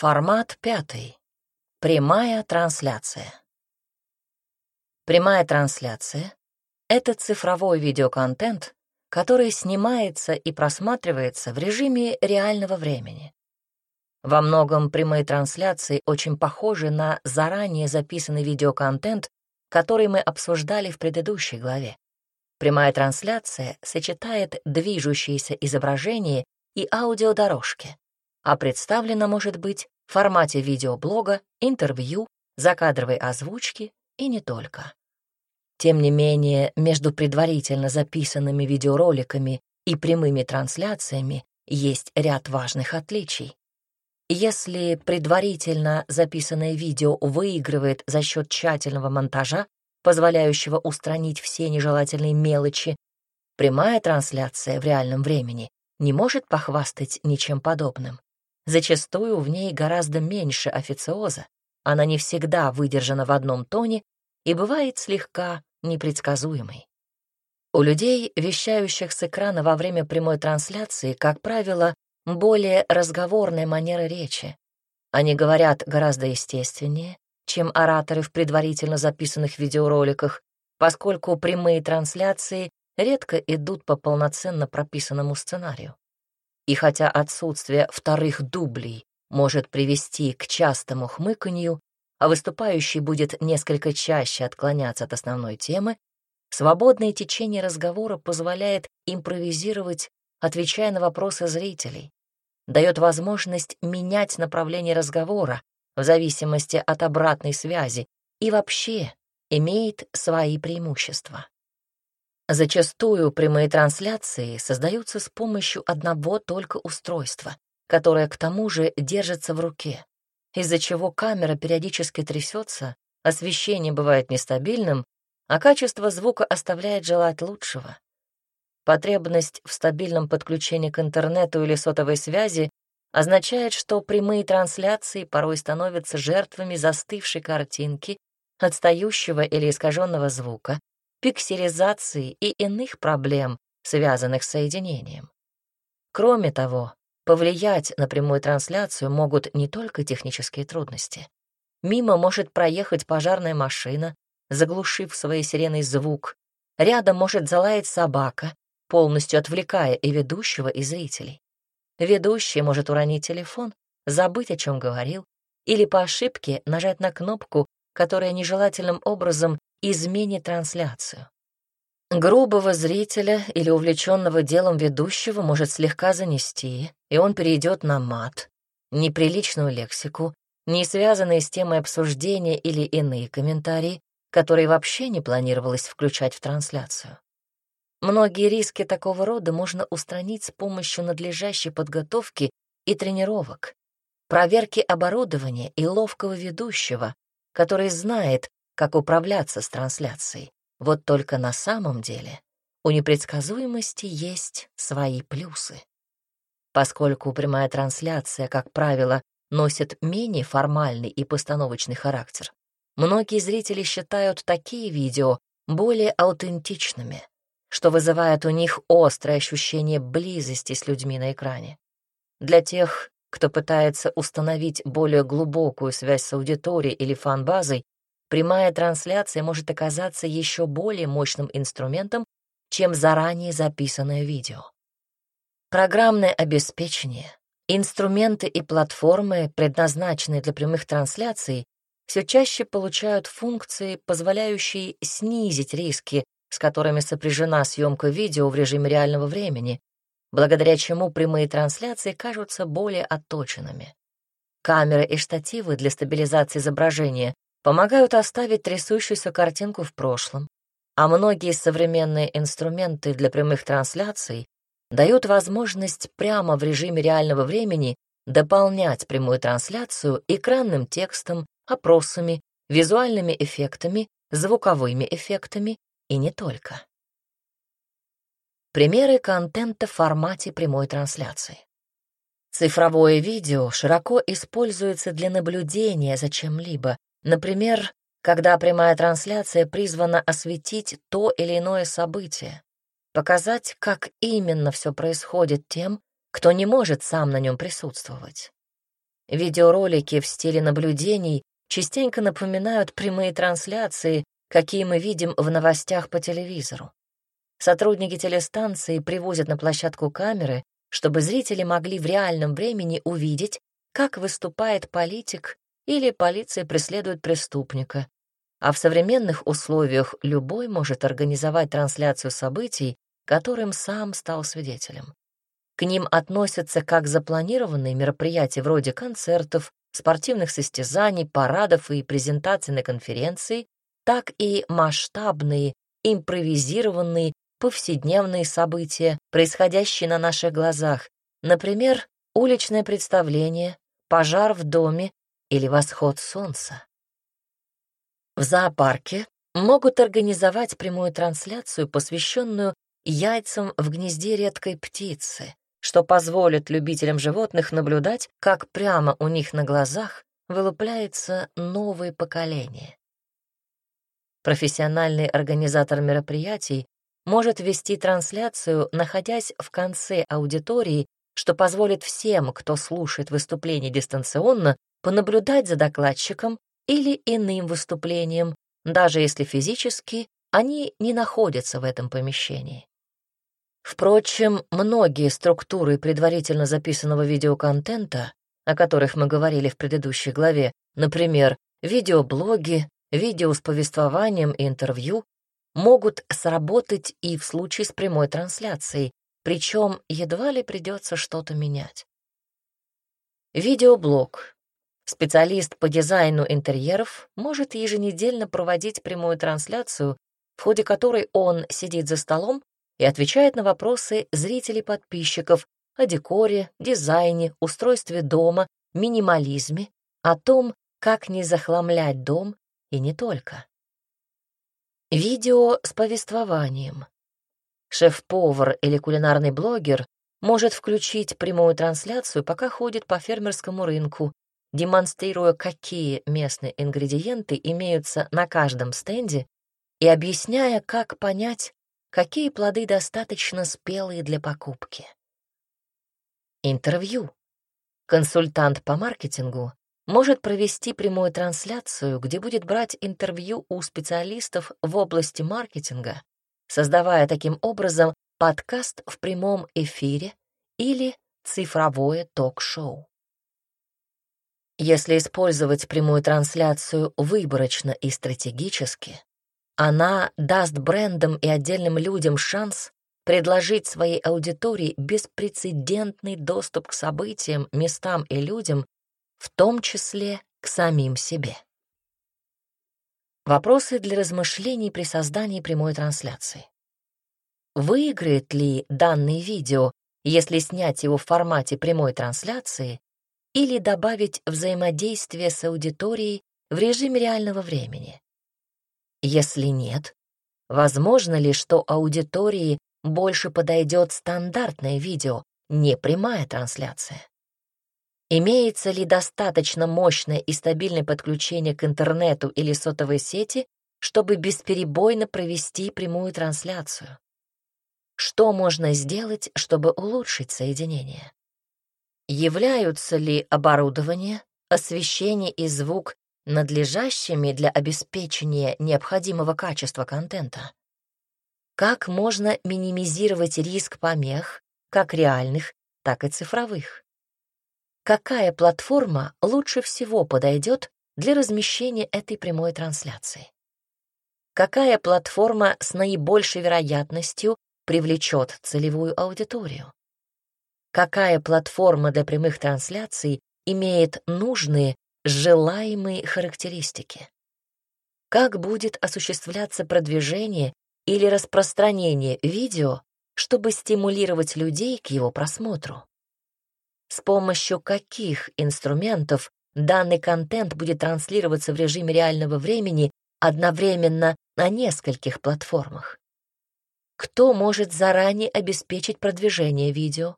Формат пятый. Прямая трансляция. Прямая трансляция — это цифровой видеоконтент, который снимается и просматривается в режиме реального времени. Во многом прямые трансляции очень похожи на заранее записанный видеоконтент, который мы обсуждали в предыдущей главе. Прямая трансляция сочетает движущиеся изображения и аудиодорожки а представлена может быть в формате видеоблога, интервью, закадровой озвучки и не только. Тем не менее, между предварительно записанными видеороликами и прямыми трансляциями есть ряд важных отличий. Если предварительно записанное видео выигрывает за счет тщательного монтажа, позволяющего устранить все нежелательные мелочи, прямая трансляция в реальном времени не может похвастать ничем подобным. Зачастую в ней гораздо меньше официоза, она не всегда выдержана в одном тоне и бывает слегка непредсказуемой. У людей, вещающих с экрана во время прямой трансляции, как правило, более разговорная манера речи. Они говорят гораздо естественнее, чем ораторы в предварительно записанных видеороликах, поскольку прямые трансляции редко идут по полноценно прописанному сценарию. И хотя отсутствие вторых дублей может привести к частому хмыканью, а выступающий будет несколько чаще отклоняться от основной темы, свободное течение разговора позволяет импровизировать, отвечая на вопросы зрителей, дает возможность менять направление разговора в зависимости от обратной связи и вообще имеет свои преимущества. Зачастую прямые трансляции создаются с помощью одного только устройства, которое к тому же держится в руке, из-за чего камера периодически трясется, освещение бывает нестабильным, а качество звука оставляет желать лучшего. Потребность в стабильном подключении к интернету или сотовой связи означает, что прямые трансляции порой становятся жертвами застывшей картинки, отстающего или искаженного звука, пикселизации и иных проблем, связанных с соединением. Кроме того, повлиять на прямую трансляцию могут не только технические трудности. Мимо может проехать пожарная машина, заглушив своей сиреной звук. Рядом может залаять собака, полностью отвлекая и ведущего, и зрителей. Ведущий может уронить телефон, забыть, о чем говорил, или по ошибке нажать на кнопку, которая нежелательным образом изменит трансляцию. Грубого зрителя или увлеченного делом ведущего может слегка занести, и он перейдет на мат, неприличную лексику, не связанные с темой обсуждения или иные комментарии, которые вообще не планировалось включать в трансляцию. Многие риски такого рода можно устранить с помощью надлежащей подготовки и тренировок, проверки оборудования и ловкого ведущего, который знает, как управляться с трансляцией. Вот только на самом деле у непредсказуемости есть свои плюсы. Поскольку прямая трансляция, как правило, носит менее формальный и постановочный характер, многие зрители считают такие видео более аутентичными, что вызывает у них острое ощущение близости с людьми на экране. Для тех, кто пытается установить более глубокую связь с аудиторией или фан-базой, прямая трансляция может оказаться еще более мощным инструментом, чем заранее записанное видео. Программное обеспечение, инструменты и платформы, предназначенные для прямых трансляций, все чаще получают функции, позволяющие снизить риски, с которыми сопряжена съемка видео в режиме реального времени, благодаря чему прямые трансляции кажутся более отточенными. Камеры и штативы для стабилизации изображения помогают оставить трясущуюся картинку в прошлом, а многие современные инструменты для прямых трансляций дают возможность прямо в режиме реального времени дополнять прямую трансляцию экранным текстом, опросами, визуальными эффектами, звуковыми эффектами и не только. Примеры контента в формате прямой трансляции. Цифровое видео широко используется для наблюдения за чем-либо, Например, когда прямая трансляция призвана осветить то или иное событие, показать, как именно все происходит тем, кто не может сам на нем присутствовать. Видеоролики в стиле наблюдений частенько напоминают прямые трансляции, какие мы видим в новостях по телевизору. Сотрудники телестанции привозят на площадку камеры, чтобы зрители могли в реальном времени увидеть, как выступает политик или полиция преследует преступника. А в современных условиях любой может организовать трансляцию событий, которым сам стал свидетелем. К ним относятся как запланированные мероприятия вроде концертов, спортивных состязаний, парадов и презентаций на конференции, так и масштабные, импровизированные, повседневные события, происходящие на наших глазах, например, уличное представление, пожар в доме или восход солнца. В зоопарке могут организовать прямую трансляцию, посвященную яйцам в гнезде редкой птицы, что позволит любителям животных наблюдать, как прямо у них на глазах вылупляется новое поколение. Профессиональный организатор мероприятий может вести трансляцию, находясь в конце аудитории, что позволит всем, кто слушает выступление дистанционно, понаблюдать за докладчиком или иным выступлением, даже если физически они не находятся в этом помещении. Впрочем, многие структуры предварительно записанного видеоконтента, о которых мы говорили в предыдущей главе, например, видеоблоги, видео с повествованием и интервью, могут сработать и в случае с прямой трансляцией, причем едва ли придется что-то менять. Видеоблог. Специалист по дизайну интерьеров может еженедельно проводить прямую трансляцию, в ходе которой он сидит за столом и отвечает на вопросы зрителей-подписчиков о декоре, дизайне, устройстве дома, минимализме, о том, как не захламлять дом и не только. Видео с повествованием. Шеф-повар или кулинарный блогер может включить прямую трансляцию, пока ходит по фермерскому рынку, демонстрируя, какие местные ингредиенты имеются на каждом стенде и объясняя, как понять, какие плоды достаточно спелые для покупки. Интервью. Консультант по маркетингу может провести прямую трансляцию, где будет брать интервью у специалистов в области маркетинга, создавая таким образом подкаст в прямом эфире или цифровое ток-шоу. Если использовать прямую трансляцию выборочно и стратегически, она даст брендам и отдельным людям шанс предложить своей аудитории беспрецедентный доступ к событиям, местам и людям, в том числе к самим себе. Вопросы для размышлений при создании прямой трансляции. Выиграет ли данное видео, если снять его в формате прямой трансляции или добавить взаимодействие с аудиторией в режиме реального времени? Если нет, возможно ли, что аудитории больше подойдет стандартное видео, не прямая трансляция? Имеется ли достаточно мощное и стабильное подключение к интернету или сотовой сети, чтобы бесперебойно провести прямую трансляцию? Что можно сделать, чтобы улучшить соединение? Являются ли оборудование, освещение и звук надлежащими для обеспечения необходимого качества контента? Как можно минимизировать риск помех, как реальных, так и цифровых? Какая платформа лучше всего подойдет для размещения этой прямой трансляции? Какая платформа с наибольшей вероятностью привлечет целевую аудиторию? Какая платформа для прямых трансляций имеет нужные желаемые характеристики. Как будет осуществляться продвижение или распространение видео, чтобы стимулировать людей к его просмотру? С помощью каких инструментов данный контент будет транслироваться в режиме реального времени одновременно на нескольких платформах? Кто может заранее обеспечить продвижение видео?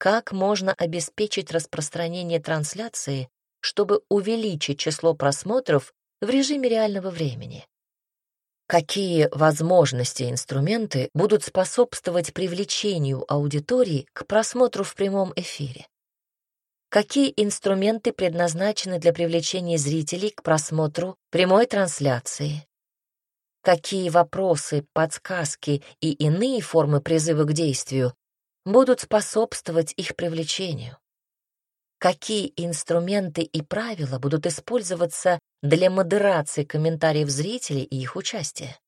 Как можно обеспечить распространение трансляции чтобы увеличить число просмотров в режиме реального времени. Какие возможности и инструменты будут способствовать привлечению аудитории к просмотру в прямом эфире? Какие инструменты предназначены для привлечения зрителей к просмотру прямой трансляции? Какие вопросы, подсказки и иные формы призыва к действию будут способствовать их привлечению? Какие инструменты и правила будут использоваться для модерации комментариев зрителей и их участия?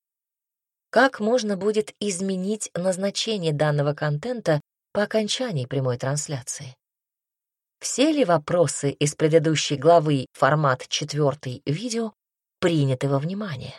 Как можно будет изменить назначение данного контента по окончании прямой трансляции? Все ли вопросы из предыдущей главы формат 4 видео приняты во внимание?